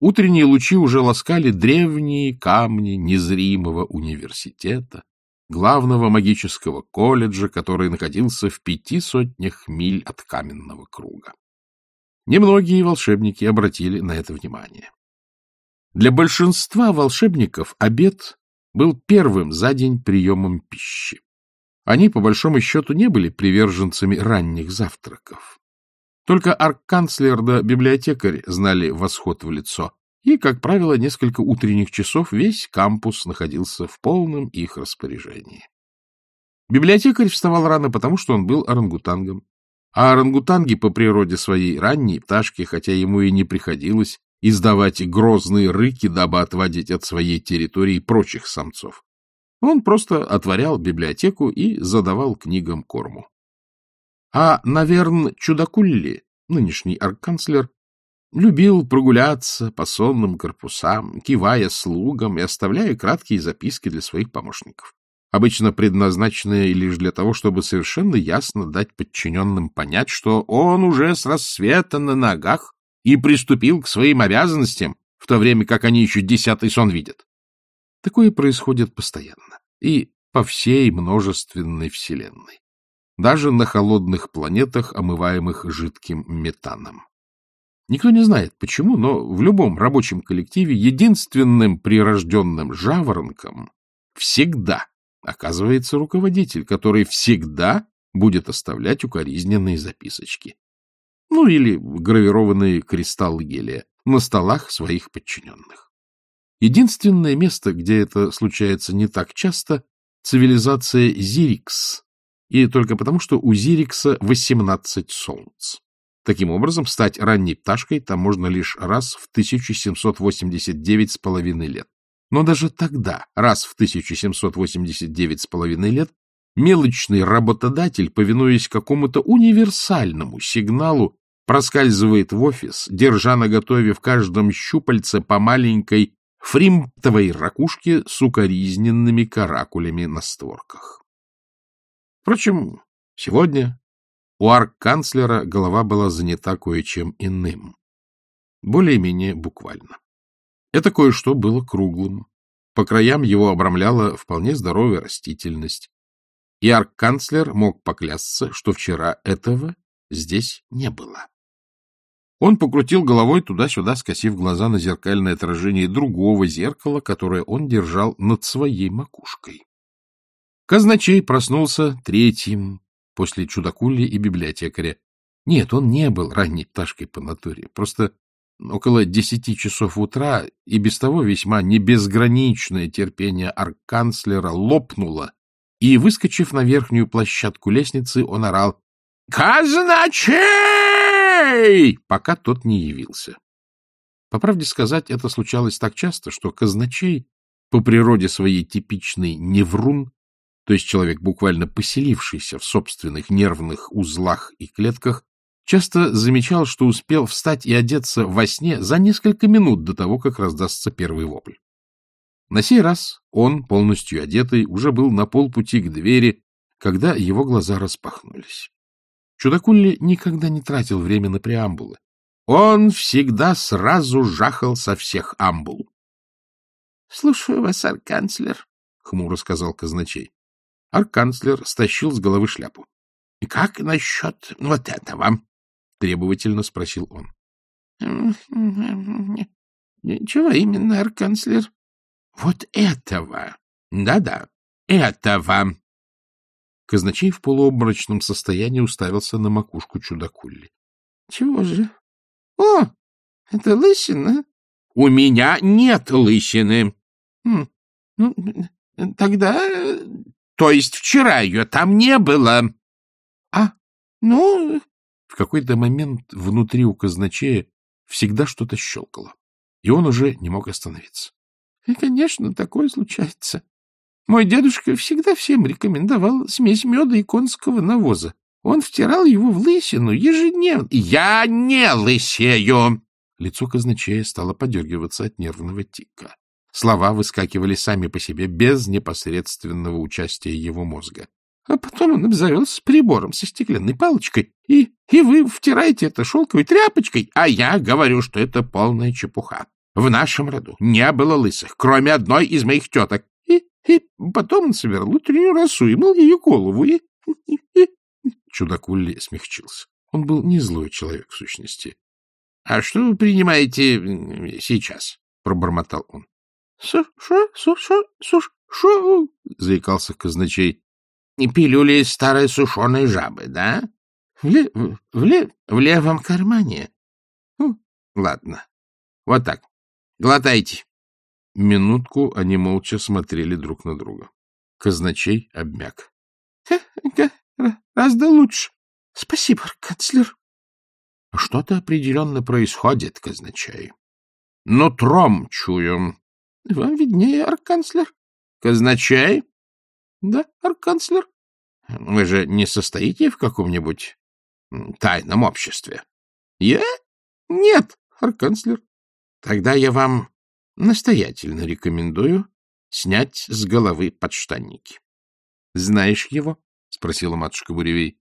Утренние лучи уже ласкали древние камни незримого университета, главного магического колледжа, который находился в пяти сотнях миль от каменного круга. Немногие волшебники обратили на это внимание. Для большинства волшебников обед был первым за день приемом пищи. Они, по большому счету, не были приверженцами ранних завтраков. Только арканцлер да библиотекарь знали восход в лицо, и, как правило, несколько утренних часов весь кампус находился в полном их распоряжении. Библиотекарь вставал рано, потому что он был орангутангом. А орангутанги по природе своей ранние пташки, хотя ему и не приходилось издавать грозные рыки, дабы отводить от своей территории прочих самцов. Он просто отворял библиотеку и задавал книгам корму. А, наверное, Чудакулли, нынешний арканцлер, любил прогуляться по сонным корпусам, кивая слугам и оставляя краткие записки для своих помощников, обычно предназначенные лишь для того, чтобы совершенно ясно дать подчиненным понять, что он уже с рассвета на ногах и приступил к своим обязанностям, в то время как они еще десятый сон видят. Такое происходит постоянно и по всей множественной вселенной, даже на холодных планетах, омываемых жидким метаном. Никто не знает, почему, но в любом рабочем коллективе единственным прирожденным жаворонком всегда оказывается руководитель, который всегда будет оставлять укоризненные записочки. Ну, или гравированные кристаллы гелия на столах своих подчиненных. Единственное место, где это случается не так часто, цивилизация Зирикс, и только потому, что у Зирикса 18 солнц. Таким образом, стать ранней пташкой там можно лишь раз в 1789 с половиной лет. Но даже тогда, раз в 1789 с половиной лет, мелочный работодатель, повинуясь какому-то универсальному сигналу, проскальзывает в офис, держа наготове в каждом щупальце по маленькой фримтовой ракушке с укоризненными каракулями на створках. Впрочем, сегодня у арк-канцлера голова была занята кое-чем иным. Более-менее буквально. Это кое-что было круглым. По краям его обрамляла вполне здоровая растительность. И арк-канцлер мог поклясться, что вчера этого здесь не было. Он покрутил головой туда-сюда, скосив глаза на зеркальное отражение другого зеркала, которое он держал над своей макушкой. Казначей проснулся третьим, после чудакули и библиотекаря. Нет, он не был ранней пташкой по натуре. Просто около десяти часов утра и без того весьма небезграничное терпение арканцлера лопнуло, и, выскочив на верхнюю площадку лестницы, он орал «Казначей!» пока тот не явился. По правде сказать, это случалось так часто, что казначей, по природе своей типичный неврун, то есть человек, буквально поселившийся в собственных нервных узлах и клетках, часто замечал, что успел встать и одеться во сне за несколько минут до того, как раздастся первый вопль. На сей раз он, полностью одетый, уже был на полпути к двери, когда его глаза распахнулись. Чудакулли никогда не тратил время на преамбулы. Он всегда сразу жахал со всех амбул. — Слушаю вас, арканцлер, — хмуро сказал казначей. Арканцлер стащил с головы шляпу. — И как насчет вот этого? — требовательно спросил он. — Чего именно, арканцлер? — Вот этого. Да-да, этого. Казначей в полуобморочном состоянии уставился на макушку чудакулли. — Чего же? — О, это лысина? — У меня нет лысины. Хм, — Ну, тогда то есть вчера ее там не было. — А, ну... В какой-то момент внутри у казначея всегда что-то щелкало, и он уже не мог остановиться. — Конечно, такое случается. Мой дедушка всегда всем рекомендовал смесь меда и конского навоза. Он втирал его в лысину ежедневно. — Я не лысею! Лицо казначея стало подергиваться от нервного тика. Слова выскакивали сами по себе, без непосредственного участия его мозга. А потом он обзавелся прибором со стеклянной палочкой, и, и вы втираете это шелковой тряпочкой, а я говорю, что это полная чепуха. В нашем роду не было лысых, кроме одной из моих теток. И, и потом он собирал утреннюю росу и мыл ее голову. И, и, и... Чудак смягчился. Он был не злой человек в сущности. — А что вы принимаете сейчас? — пробормотал он. — Суша, — заикался казначей. — Пилюли старой сушеной жабы, да? В, ле... в, ле... в левом кармане. Хм, ладно. Вот так. Глотайте. Минутку они молча смотрели друг на друга. Казначей обмяк. — Гораздо лучше. Спасибо, канцлер. — Что-то определенно происходит, казначей. — Нутром чую. — Вам виднее, арканцлер. — Казначей? — Да, арканцлер. — Вы же не состоите в каком-нибудь тайном обществе? — Я? Нет, арканцлер. — Тогда я вам настоятельно рекомендую снять с головы подштанники. — Знаешь его? — спросила матушка Буревей.